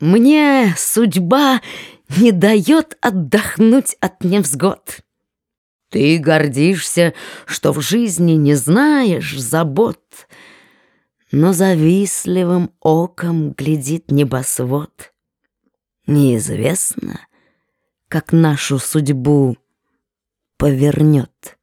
Мне судьба не дает отдохнуть от невзгод. Ты гордишься, что в жизни не знаешь забот, Но завистливым оком глядит небосвод. Неизвестно, как нашу судьбу повернет.